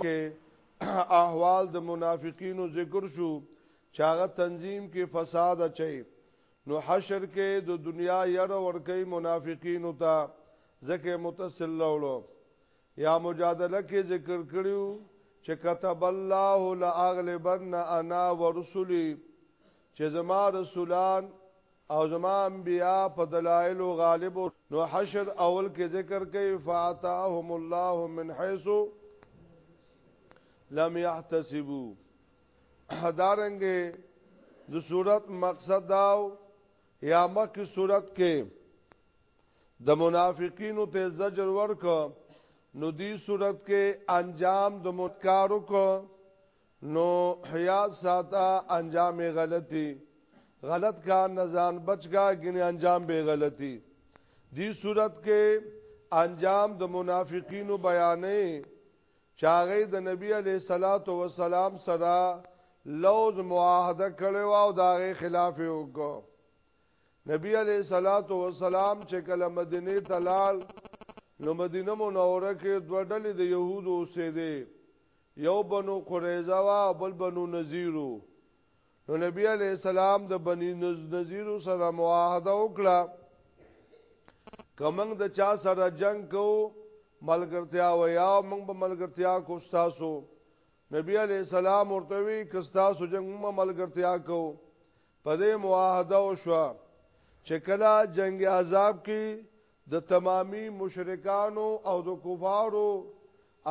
کې احوال د منافقینو ذکر شو چاغه تنظیم کې فساد اچي نو حشر کې د دنیا ير ورکه منافقین او تا زکه متصل لولو یا مجادله کې ذکر کړیو چې كتب الله لاغلبن انا ورسلی چې زما رسولان او زما انبیاء په دلایل او غالب نو حشر اول کې ذکر کوي فاتاهم الله من حيث لم يحتسبوا حدارنګ د صورت مقصد داو یا مکه صورت کې د منافقینو ته زجر ورک نو دی صورت کې انجام د متکارو کو نو حیا ساته انجام غلطی غلط کار نزان بچګه غنی انجام به غلطی دی صورت کې انجام د منافقینو بیانې چاغې د نبی علی صلوات و سلام سره لوز معاهده کړو او داغه خلاف وکړو نبی علی صلوات و سلام چې کله مدینه ته لاړ نو مدینه منوره کې دوه ډلې د يهودو اوسېده یو بنو قریظه وا او بل بنو نذیر نو نبی علی السلام د بنی نذیر سره معاهده وکړه کمنګ د چا سره جنگ کو ملګرتیا و یا موږ به ملګرتیا کو تاسو نبی علی السلام ورته وی کستا سو جنگ موږ ملګرتیا کو په دې معاهده او شو چې کله جنگ عذاب کې د تمامي مشرکانو او د کفارو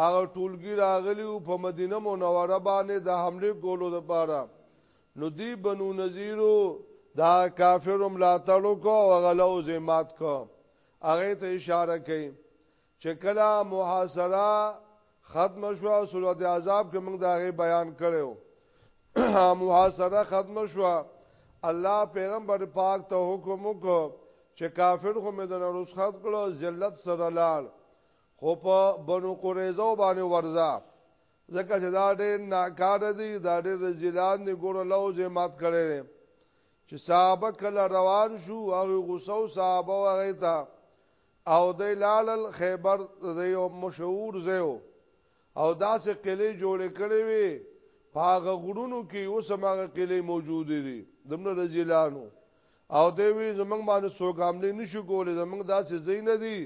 هغه ټولګي راغلی او په مدینه منوره باندې د حمله کولو لپاره نو دی بنو نذیرو دا کافرو ملاتړ کو او غلو زمات کو هغه ته اشاره کوي چې کله محاصره ختم شو سورت عذاب کې موږ دا غي بیان کړو محاصره ختم شو الله پیغمبر پاک ته حکم وکړ چې کافر خو مې د رسخت کړو ذلت سره لال خو په بنو قریظه باندې ورزا ځکه چې دا ډېر ناکار دي دا ډېر ذلان دي ګور له زه مات کړي چې صحابه کله روان شو هغه غوسه صحابه وغیتا او دی لالل خیبر دی یو مشهور زیو او داسې قلعه جوړ کړې وي پاغه غړونو کې اوس هغه قلعه موجود دي دمنه رجلانو او دی وی زمنګ باندې سوګاملې نشو کولې زمنګ داسې زین دي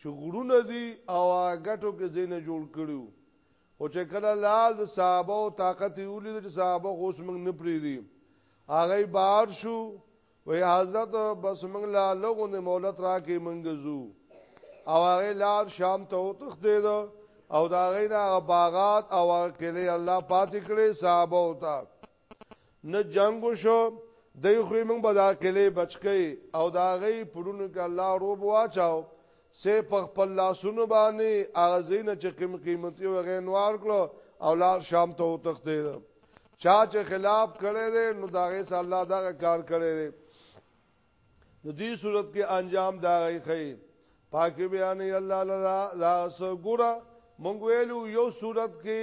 چې غړونه دي او غټو کې زین جوړ کړو خو چې کله لال د صحابه او طاقت یې ولید چې صحابه اوس موږ نه پریدي هغه بار شو وی حضرت بس موږ لا لغو نه مولت را کې موږ زو او هغه لال شام ته وتخ دی او دا غینا باغات او کله الله پاتې کړي صحابه او تا نه جنگ شو دای خو موږ به دا کلی بچکی او دا غي پړونو کې الله روب واچاو سه په خپل لاسونو باندې اغزین چې قیم قیمتي و غینوار کړو او لار شام ته وتخته چا چې خلاف کړي دي نو دا غي سه الله دا کار کړي دي نو دې صورت کې انجام دا غي خي پاک بیان الله لا لا سګورا مونږ ویلو یو صورت کې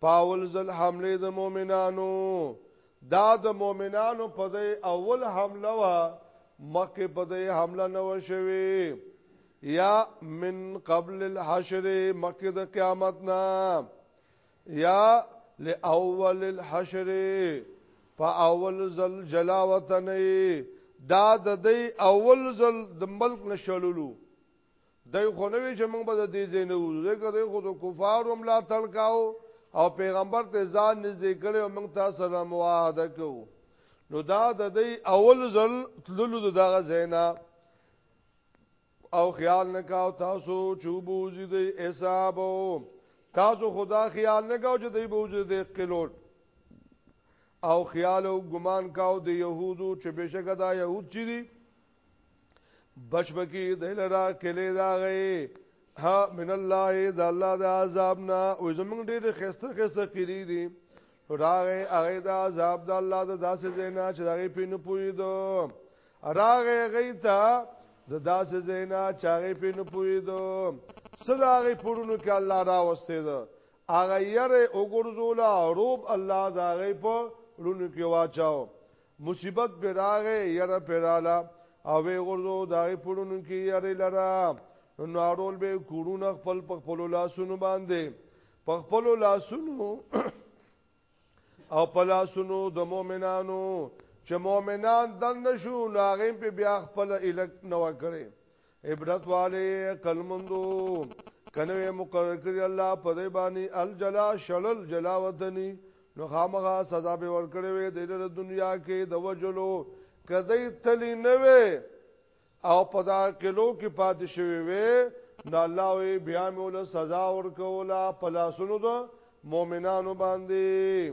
پاول زل حمله د مؤمنانو دا د مؤمنانو په دې اول حمله وا مکه په دې حمله نه وشوي یا من قبل الحشر مکه د قیامت نه یا لاول الحشر په اول زل جلا وطن دا د دې اول زل د ملک نشلولو دی خو نه وی چې موږ به د دې ځای نه وځو ځکه دی خو د کفارو ملاتړ کاو او پیغمبر ته ځان نږدې کړی او موږ تاسو سره معاهده کوو نو دا د دې اول ځل تللو د دغه زینا او خیال نکاو تاسو چوبو زید حساب تاسو خدا خیال نکاو چې دوی بوزي د قلوت او خیال او ګمان کاو د يهودو چې بشک دا يهود چي دي بچ بکی دلرا کلی دا غي ها من الله د الله د عذاب نه او زمونږ ډېر خسته خسته کړی دي راغه هغه د عذاب د الله د داسې زینا چې هغه پین پوی دو راغه غي ته د داسې زینا چې هغه پین پوی دو صدا هغه پورونو کې الله را وسته دو هغه یې وګرځولا روب الله دا غي په لونو کې واچاو مصیبت پرې راغی، یره پرې راله او ویې غورځوه د هغې په ړونو کې یرې لره، نو نارول به یې کورونه خپل په خپلو لاسونو باندې، په خپلو لاسونو او په لاسونو د مؤمنانو، چې مؤمنان دننه شو نو هغې پرې بیا خپله ایله نوه کړې، عبرت والے عقل مندو کنه مقرر کړی الله په دې باندې الجلا شلل جلا وطنی نو خامغه سزا به ورکړې وي د دنیا کې د وجلو کدی تلی نه وي او په دا کلو کې پاتې شوی وي نو الله وی بیا مولا سزا ورکولا پلاسونو د مؤمنانو باندې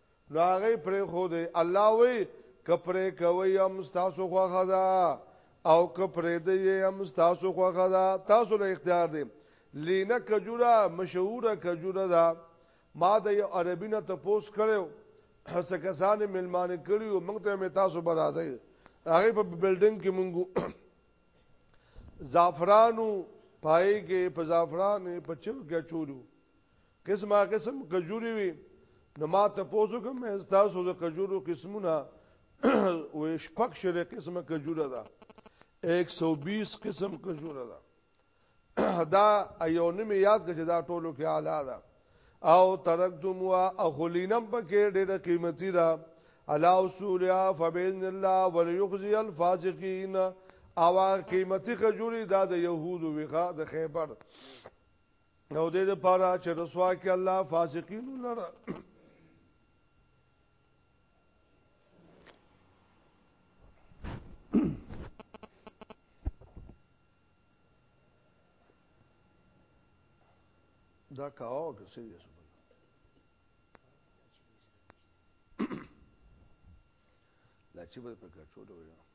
نو هغه پرې خو دی الله وی کپرې کوي هم تاسو خو خدا او کپرې دی هم تاسو خو خدا تاسو له اختیار دی لینه کجوره مشهوره کجوره ده ما د یو عربی نه تپوس کړو هڅه کسان ملمانه کړیو موږ ته می تاسو برازي هغه په بلډینګ کې موږ زعفرانو پای کې په زعفران په چل کې چولو قسمه قسم کجوري وي نو ما ته پوزو کوم تاسو د کجورو قسمونه و شپک شری قسمه کجوره ده 120 قسم کجوره ده دا ایو نمی یاد کړه دا ټولو کې اعلی ده او ترکتم وا اخلینم پکې ډېره قیمتي ده علا اصولیا فبین الله وليخزي الفاسقین او قیمتي کجوري دا د يهودو وغه د خیبر نو دې د پاره چې رسوا کې الله فاسقین لره دا کاو که څه یې لا چې به په کچو ډول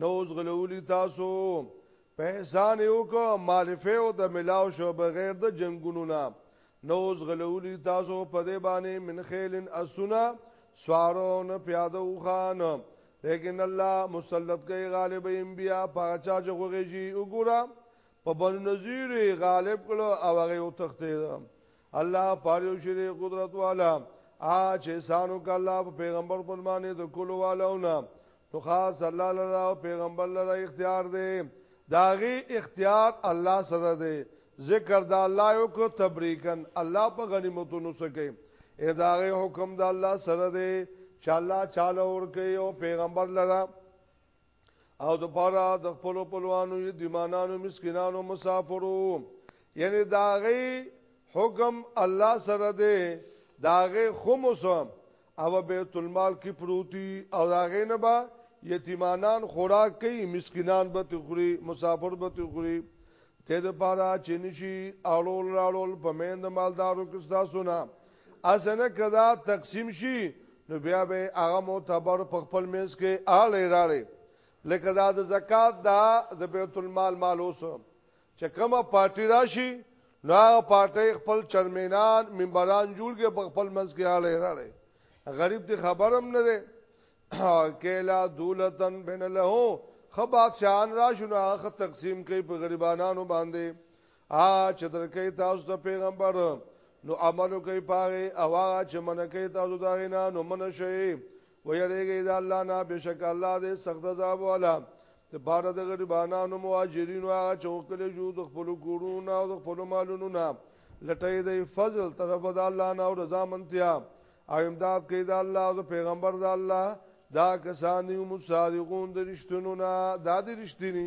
نو زغلولی تاسو په احسان یو کو معرفه او د ملاو شو بغیر د جنگونو نه نو زغلولی تاسو په دې باندې من خیلن اسنا سوارو نه پیاده وخان لیکن الله مسلط کوي غالب انبیا پاچا جوغه جی وګورا په بن نذیر غالب کړه او هغه او تخته الله پاره شری قدرت والا ا چې سانو کله پیغمبر پرمانه د کولو والو نه نو خاص الله لره او پیغمبر لره اختیار دی داغي اختیار الله سره دی ذکر د الله یو کو تبریکن الله په غنیمتونو سکه اې داغي حکم د الله سره دی چې الله چاله ور کوي او پیغمبر لره او د پاره د خپل پلوانو یتیمانو مسکینانو مسافرو یعنی داغي حکم الله سره دی داغه خمس هغه بیت المال کې پروتي او هغه نه با یتیمانان خوراک کوي مسکینان به تخوري مسافر به تخوري ته د پاره چې نشي اړول راړول په مند مالدارو کې تاسو نه اسنه کدا تقسیم شي نو بیا به هغه معتبر په خپل مینس کې آل راړي لکه دا د زکات دا د بیت المال مال اوس چې کومه پارټي راشي نو هغه پارټي خپل چرمینان منبران جوړ کې په خپل منځ کې اړه راړي غریب دې خبرم نه دی کلا دولتن بین له خبا شان را شنو هغه تقسیم کوي په غریبانو باندې ا چې درکې تاسو ته پیغمبر نو عملو کوي پاره او هغه چې من کوي تاسو دا غینا نو من شي ويريږي د الله نه بشک الله دې سخت عذاب والا د بار د غریبانو مهاجرین او هغه چوکل جو د خپل کورونو او د خپل مالونو نه لټي د فضل طرف د الله نه او رضا منتیا او امداد کوي د الله او د پیغمبر د الله دا کسان یو مصادقون د رښتونو نه دا د رښتینی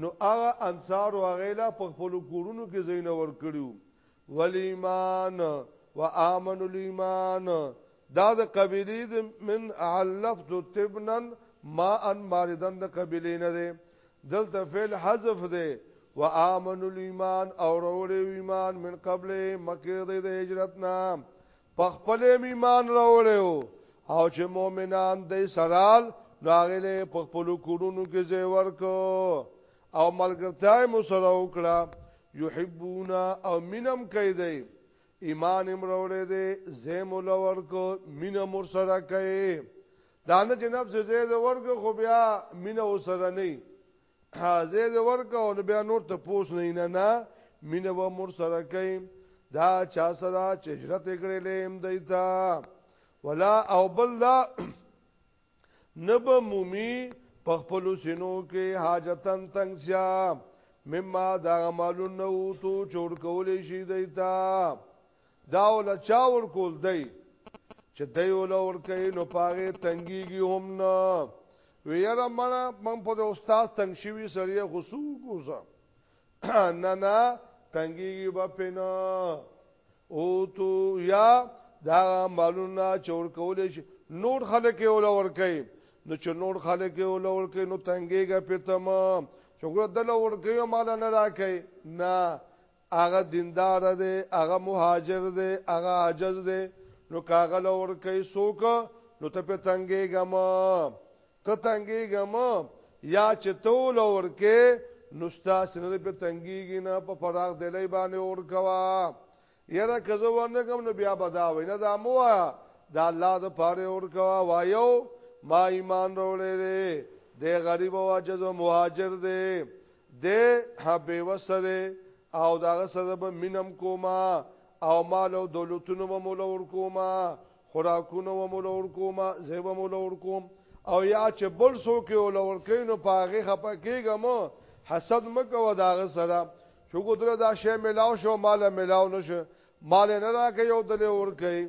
نو هغه انصارو هغه له په خپلو کورونو کې ځایونه ورکړي وو، والایمان وآمنوا الایمان دا د قبیلې د من علفت تبنا ماء ماردن د قبیلې نه دی دلته فعل حذف دی وآمنوا الایمان او وروړي ایمان من قبل مکه د هجرت نه په خپل ایمان راوړیو او چې مؤمنان دې سرال راغله په خپل کورونو کې ځای ورکو او ملګرتای مو سره وکړه یحبونا او مینم کوي دی ایمان هم راوړی دی زیم لور کو مینم ور سره کوي دانه چې نفس زید ورګه خو بیا مینه ور سره نه ها زه دې ورکاو نو بیا نور ته پوس نه نه نه مینه و مر سره کوي دا چا سره چې هجرت کړي لیم دیتا ولا او بل لا نب مومی پخپلو سینو کې حاجتن تنگ سیا مما دا مالون نو تو چور کولې شي دیتا دا ول چا ور کول دی چې دی ول ور کوي نو پاره تنګيږي هم نه وی یاره مړه من په استاد تنگ شوی سړی خو سو کوزه نه نه تنګیږي به پینا او تو یا دا مالونه چور کول شي نور خلک یې ول ور کوي نو چې نور خلک یې ول ور کوي نو تنګیږي په تمام چې ګور دل ور کوي مال نه راکې نه هغه دیندار دی هغه مهاجر دی هغه عاجز دی نو کاغه لور کوي سوک نو ته په تنګې غم ته تنګې غم یا چې تو لور کې نو ستا سینه په تنګېږي نه په فراغ دلې باندې اور کوا یره کزه ونه کوم نو بیا بدا وینه دا مو دا الله د پاره اور کوا وایو ما ایمان وروړې دې غریب او عاجز او مهاجر دې دی ها بیوسه دی او داغه سره به مینم کوما او مال او دولتونو به مولا ور کوما خوراکونو به مولا ور کوما زه به مولا ور کوم او یا چې بل سو کې ول ور کینو پاغه خپه کېګم حسد مکو داغه سره شو ګدره دا شی ملاو شو مال ملاو نشو مال نه راکې یو دلې ور کوي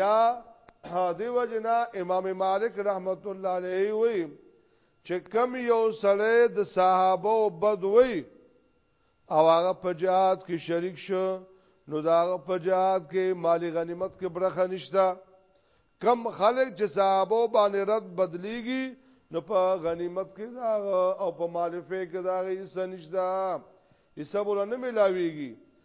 یا دیو جنا امام مالک رحمت الله علیه وی چې کم یو سړی د صحابه او بد وی او هغه په جهاد کې شریک شو نو دا هغه په جهاد کې مالی غنیمت کې برخه نشته کم خلک چې صحابه باندې رد بدلیږي نو په غنیمت کې دا او په مالفه کې دا هیڅ نشته حساب ولنه ملاویږي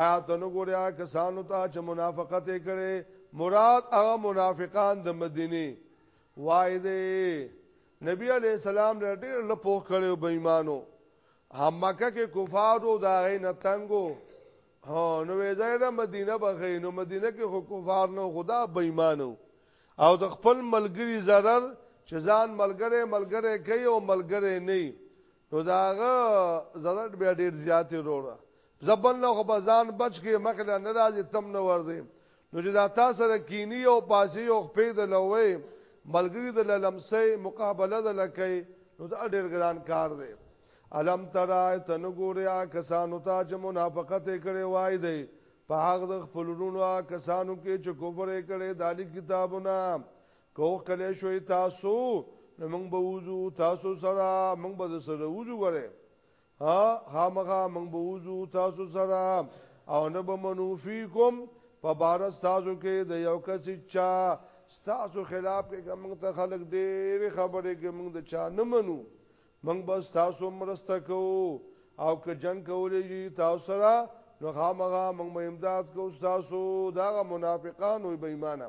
ایا ته نه ګورې هغه کسانو ته چې منافقت یې کړی مراد هغه منافقان د مدینه وای دی نبی علی السلام له ډېر لپوخ کړو بې ایمانو هم مکه کې کفارو دا غي نه تنګو ها نو ویزایره مدینه بغې نو مدینه کې خو کفار نو خدا بې ایمانو او د خپل ملګری zarar چې ځان ملګری ملګری کوي او ملګری نه نو داغه ضرر بیا ډیر زیات وروره زبل له خو بزان بچ کې مخله نه راځي تم نه ورځي نو چې دا تاسو سره کینی او پاسي او خپې د لوي ملګری د لمسې مقابله د لکې نو دا ډیر ګران کار دی علم ترا تن ګوریا کسانو ته چې منافقت کړي وای دی په هغه د خپلونو کسانو کې چې کوفر کړي دالی کتابونه کوه کله شوي تاسو نو موږ به وځو تاسو سره موږ به سره وځو غره ها خامخا موږ به وځو تاسو سره او نه به منوفیکم په بار تاسو کې د یو کس چا تاسو خلاف کې موږ ته خلک ډېر خبرې کې موږ د چا نه منو موږ به تاسو مرسته کوو او که جنگ کولې شي تاسو سره نو خامخا موږ به امداد کوو تاسو دا منافقان او بېمانه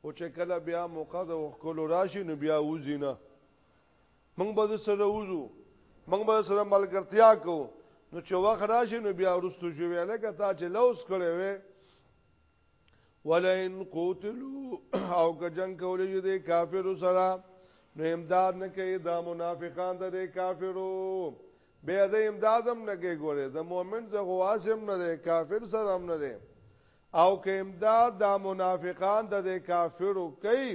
خو چې کله بیا موقع د وکولو راشي نو بیا وځي نه موږ به سره وځو موږ به سره ملګرتیا کو نو چې وخت راشي نو بیا ورستو شو ویل کته چې لوس کړي وي ولئن قتلوا او که جنگ کولې چې د کافرو سره نو امداد نه کوي دا منافقان د کافرو به د امدادم نه کوي ګوره د مؤمن د غواسم نه دی کافر سره هم نه دی او که امداد دا منافقان د کافرو کوي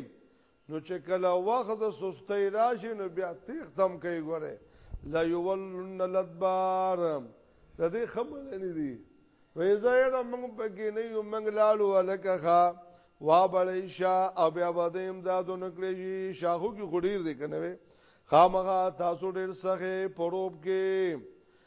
نو چې کله وخت د سستۍ راشي نو بیا تیغ تم کوي ګوره لا یولن الادبار د دې خبره نه دي وېزه یې موږ پکې نه یو موږ لالو الکه وا بلیشا او بیا بده امداد نکړي شي شاخو کې غډیر دي کنه خامغه تاسو ډیر سخه پروب کې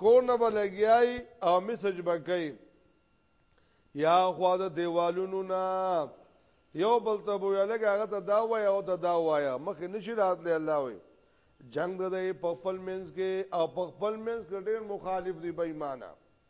کورنه به لګیای او میسج به کوي یا خوا د دیوالونو نه یو بل ته بو یلګ هغه ته دا وای او ته دا وای مخ نشی راتله الله وای جنگ د په خپل منځ کې او په خپل منځ کې ډېر مخالف دی بېمانه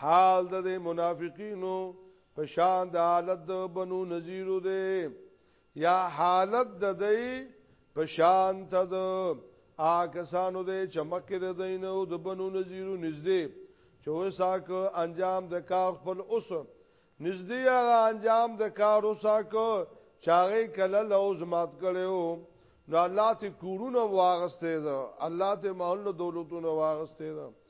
حال د منافقینو په شان د حالت د بنو نذیرو دی یا حالت د دی په شان ته د آکسانو دی چې مکه د دین او د بنو نذیرو نږدې چې وساک انجام د کار خپل اوس نږدې هغه انجام د کار وساک چاغې کله لوز مات کړو نو الله ته کورونه واغسته ده الله ته محل دولتونه واغسته ده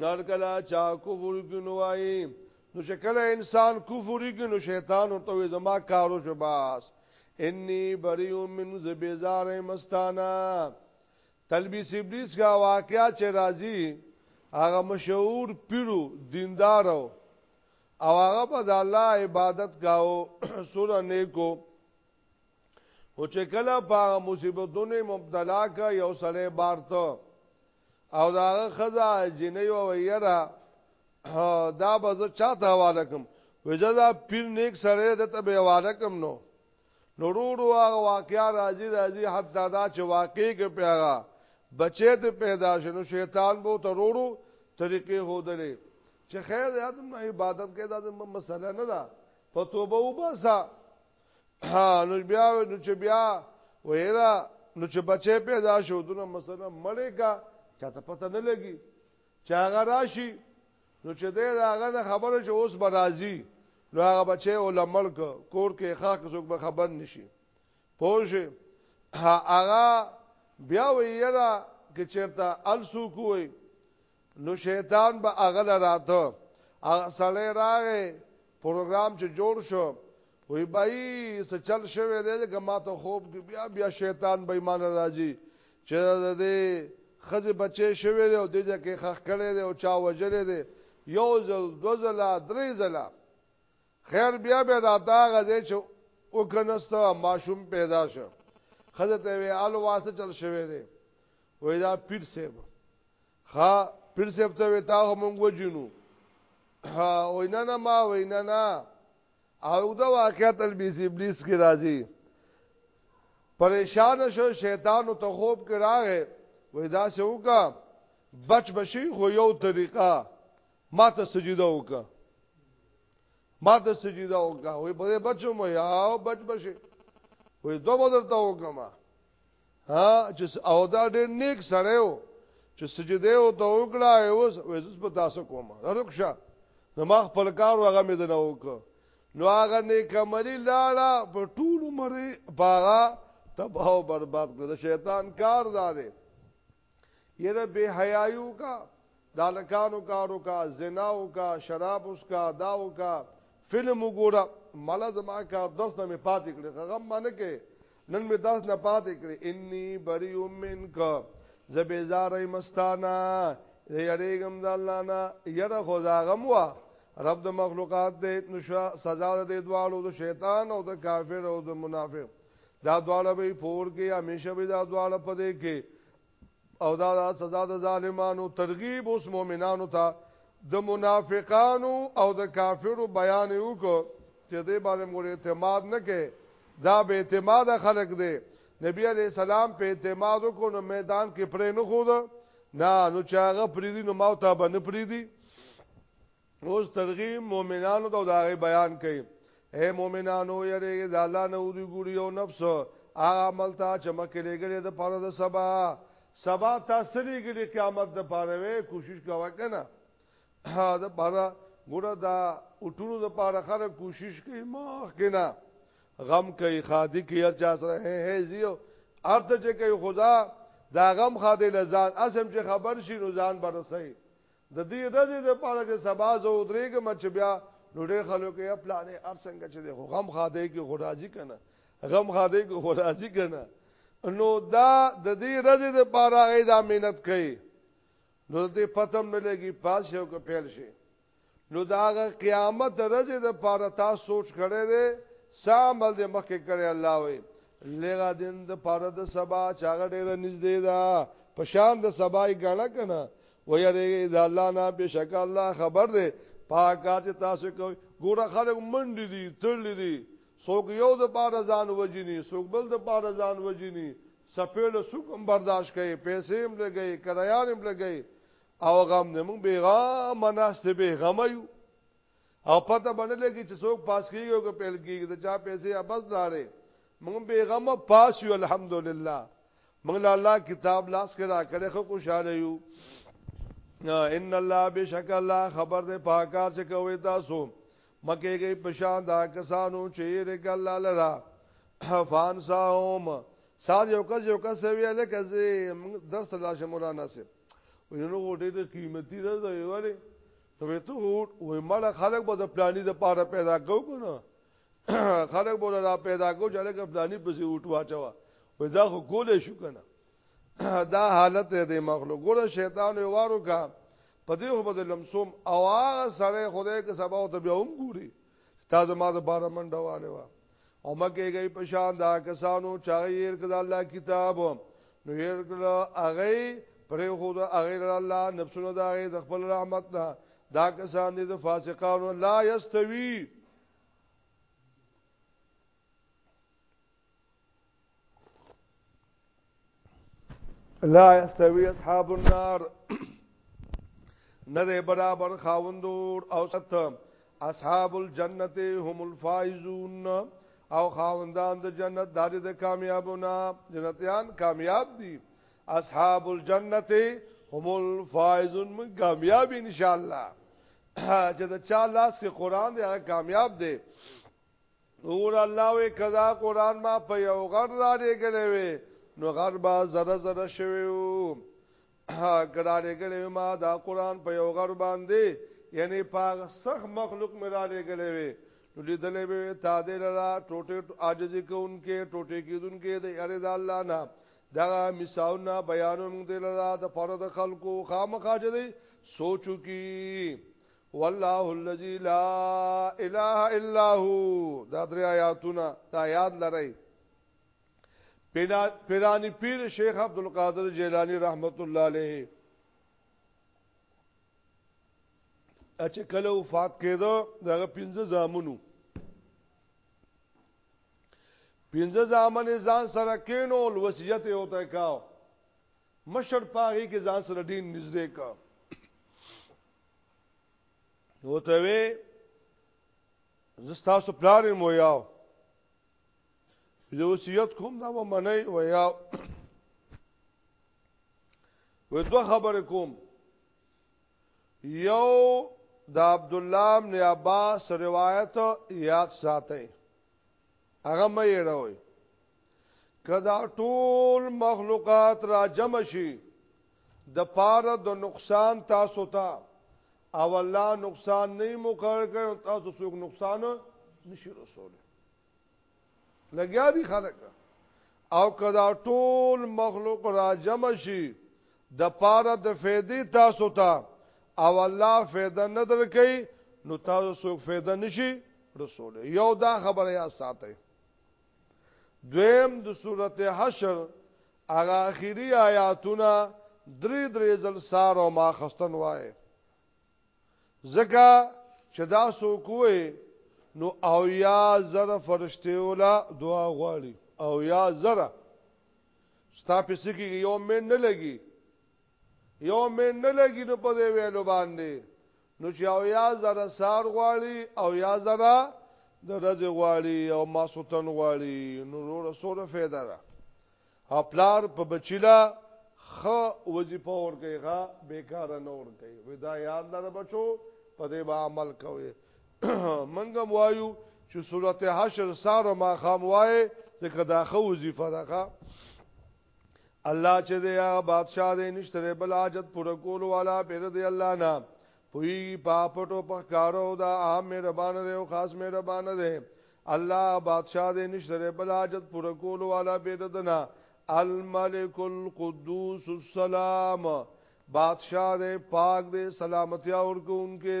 نر کلا چا کفر کنو آئی نو چې کله انسان کفر کوي نو شیطان ورته زما کارو شو باس انی بریو من زبیزار مستانا تلبیس ابلیس کا واقعا چې راځي هغه مشهور پیرو دیندار او هغه په الله عبادت کاو سره نیکو او چې کله په مصیبتونو مبتلا کا یو سړی بارته او دا خزا جنې او یرا دا به زه چاته حواله کوم وجدا پیر نیک سره د ته به حواله کوم نو نورورو هغه واقعیا راځي راځي حتی دا چې واقعي کې پیغا بچې ته پیدا شنو شیطان بو ترورو طریقې هودلې چې خیر یادم عبادت کې دا مسله نه ده په توبه وباسه ها نو بیا نو چې بیا ویرا نو چې بچې پیدا شو دونه مثلا مړې کا چاته پته نه لګي چې هغه راشي نو چې دې هغه نه خبره چې اوس برازي نو هغه بچې ولمل کور کې خاک څوک به خبر نشي پوجي هغه بیا ویرا کې چیرته السو کوی نو شیطان به هغه لراته هغه سړی راغې پروګرام چې جوړ شو وی بای څه چل شوی دی چې ما ته خوب کې بیا بیا شیطان به ایمان راځي چې دې خځه بچي شوی دی او دې ځکه خخ کړي دی او چا وجلې دی یو ځل دو ځل درې ځل خیر بیا به راته غځي چې وکنسته ماشوم پیدا شو خځه ته وی الواسه چل شوی دی وی دا پیر سیبه ها پیر صاحب ته وتا هم وجنو ها وینا نه ما وینا نه او دا واقعیت البیس ابلیس کی راضی پریشان شو شیطان ته خوب کې راغې وې دا څه وکا بچ بشي خو یو طریقه ما ته سجده وکا ما ته سجده وکا وې په بچو مې یاو بچ بشي وې دوه بدلته وکما ها چې او دا ډېر نیک سره و چې سجده او ته وکړه اوس وېزس په تاسو کوم رخصه زما خپل کار وغه مې دنه وک نو هغه نیک عملی لاړه په ټول عمر باغا تباہ او برباد کړ شیطان کار دارې یره به حیایو کا دالکانو کارو کا زناو کا شراب اس کا داو کا فلم وګوره مال زما کا درس نه پاتې کړي غم باندې کې نن می درس نه پاتې کړي انی بری منک زبیزار مستانا یریګم د الله نه یره خو زاغم وا رب د مخلوقات دې نشه سزا دې دوالو د شیطان او د کافر او د منافق دا دواړه به پور کې همیشه به دا دواړه پدې کې او دا, دا سزا د ظالمانو ترغیب اوس مؤمنانو ته د منافقانو او د کافرو بیان وکړو چې دې باندې مور اعتماد نه کې دا به اعتماد خلق دی نبی علی السلام په اعتماد کو نو میدان کې پرې نه خو نه نو چاغه پریدي نو ماو ته باندې پریدي روز ترغیب مؤمنانو ته دا غي بیان کړي اے مؤمنانو یریږي د الله نه ودی ګوري او نفس هغه عمل ته چې مکه لګړي د پاره د سبا سبا تاسو لګړي قیامت د پاره وې کوشش کاوه کنه دا پاره ګوره دا اټونو د پاره خره کوشش کوي ما کنه غم کوي خادي کوي هر چا سره هي هي زیو ارته چې کوي خدا دا غم خاده لزان اسم چې خبر شي نو ځان برسي د دې ورځې د پاره چې سبا زه ودرېږم چې بیا نو ډېر خلک یې پلانې هر څنګه چې دی خو غم خاده کې خو راځي که نه غم خاده کې خو راځي که نه نو دا د دې ورځې د پاره هغې دا محنت کوي نو د دې پتم نه لګي پاس یو که پیل شي نو دا هغه قیامت د ورځې د پاره تا سوچ کړی دی سا عمل دې مخکې کړی الله وي لغه دین د پاره د سبا چاغه ډېره نږدې ده پشان د سبای غړه کنه ويريږي د الله نه بشک الله خبر دی پاکات تاسو کوي ګوره خلک منډي دي تړلي دي څوک یو د پاره ځان وجني څوک بل د پاره ځان وجني سپېل څوک هم برداشت کوي پیسې هم لګي کرایان هم لګي او غم نه موږ بیغه مناسته به غم یو او پته به نه لګي چې څوک پاس کیږي او که پیل کیږي د چا پیسې یا بس دارې موږ بیغمه پاس یو الحمدلله موږ له الله کتاب لاس کې را کړې خو خوشاله یو ان الله بشک الله خبر دې پاکار چې کوي تاسو مکه کې پشان دا کسانو چې رګ الله لرا فان ساهم سار یو کس یو کس ویل کزه درس لا شمولانا سي ونو غوټې ته قیمتي راځي وره نو وی ته وی مال خلک به د پلاني د پاره پیدا کو کنه خلک به را پیدا کو چې لکه پلاني پسې وټ واچوا وی دا خو کولې شو کنه دا حالت دې مخلوق ګوره شیطان یې وارو کا په دې خو بدلم سوم او هغه سره خدای که سبا ته بیا هم ګوري تا زما د بار منډه والے وا او مکه گئی په شان دا کسانو چا غیر کړه الله کتاب نو غیر کړه اغه پر خو دا غیر الله نفسونه دا غیر د خپل رحمت نه دا کسان دي د فاسقانو لا یستوی لا یستوی اصحاب النار نه برابر خاوندور او ست اصحاب الجنت هم الفائزون او خاوندان د جنت دار د کامیابونه جنتیان کامیاب دي اصحاب الجنت هم الفائزون من کامیاب ان شاء الله چې دا چا لاس کې قران دی هغه کامیاب دی نور الله وی کدا قران ما په یو غر را لګلې وی نو غر با زره زره شوی وو کدا لګلې ما دا قران په یو غر باندې یعنی په سخ مخلوق مې را لګلې وی نو لیدلې به تا دې لرا ټوټه عاجزي کوونکې ټوټه کیدونکې د یاره د الله نه دا مثالونه بیانوم دې لرا د فرد خلکو خامخاجه دې سوچو کی والله الذي لا اله الا هو دا درې آیاتونه دا یاد لرئ پیرانی پیر شیخ عبد القادر جیلانی رحمت الله علیه اچ کله وفات کېدو دغه پنځه زامنو پنځه زامن ځان سره کینو او وصیت یې وته کاو مشر پاغي کې ځان سره دین نږدې کا نو ته وې زستا سو پلان مو یاو زه وصیت کوم دا به منئ و یا و دوه خبر کوم یو د عبد الله بن عباس روایت یاد ساتئ هغه مې راوي کدا ټول مخلوقات را جمع شي د پاره د نقصان تاسو ته او الله نقصان نه مقرر کړ تاسو څوک نقصان نشي رسول لګیا دي خلک او کدا ټول مخلوق را جمع شي د پاره د فیدی تاسو ته او الله فیده نه درکې نو تاسو څوک فیده نشي رسول یو دا خبره یا ساته دویم د سورته حشر هغه اخیری آیاتونه درې درې ځل سار او ما خستن وای زکه چې دا سو کوی نو او یا زره فرشته ولا دعا غواړي او یا زره ستا په سکی کې یو مین نه لګي یو مین نه لګي نو په دې ویلو باندې نو چې او یا زره سار غواړي او یا زره د رځ غواړي او ماسوتن غواړي نو رو رسول فایده ده خپلار په بچیلا خ وظیفه ور کوي غا بیکاره نور کوي ودا یاد لره بچو په دې به عمل کوي منګم وایو چې سورته حشر سار ما خام وای ځکه دا خو وظیفه ده الله چې دی هغه بادشاہ دی نشته بل حاجت پر کول والا پیر دی الله نه پوی پاپټو پخکارو دا عام مهربان دی او خاص مهربان دی الله بادشاہ دی نشته بل حاجت پر کول والا پیر دنا الملک القدوس السلام بادشاہ دے پاک دے سلامتی اور کو ان کے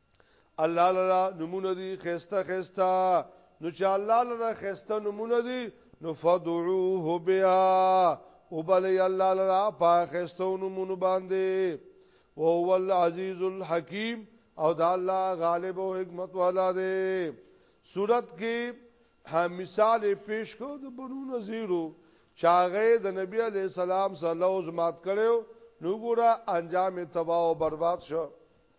الله لرا نمونه دي خسته خسته نو چې الله لرا خسته نمونه دي نو فدعوه بها وبلی الله لرا پاخستو نمونه باندې او هو العزیز الحکیم او دا الله غالب او حکمت والا دی صورت کې هم مثال پیش کو د بنو نذیرو چاغه د نبی علی سلام صلی الله علیه وسلم کړو نو ګوره انجام تباہ او برباد شو